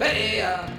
Yeah. Uh,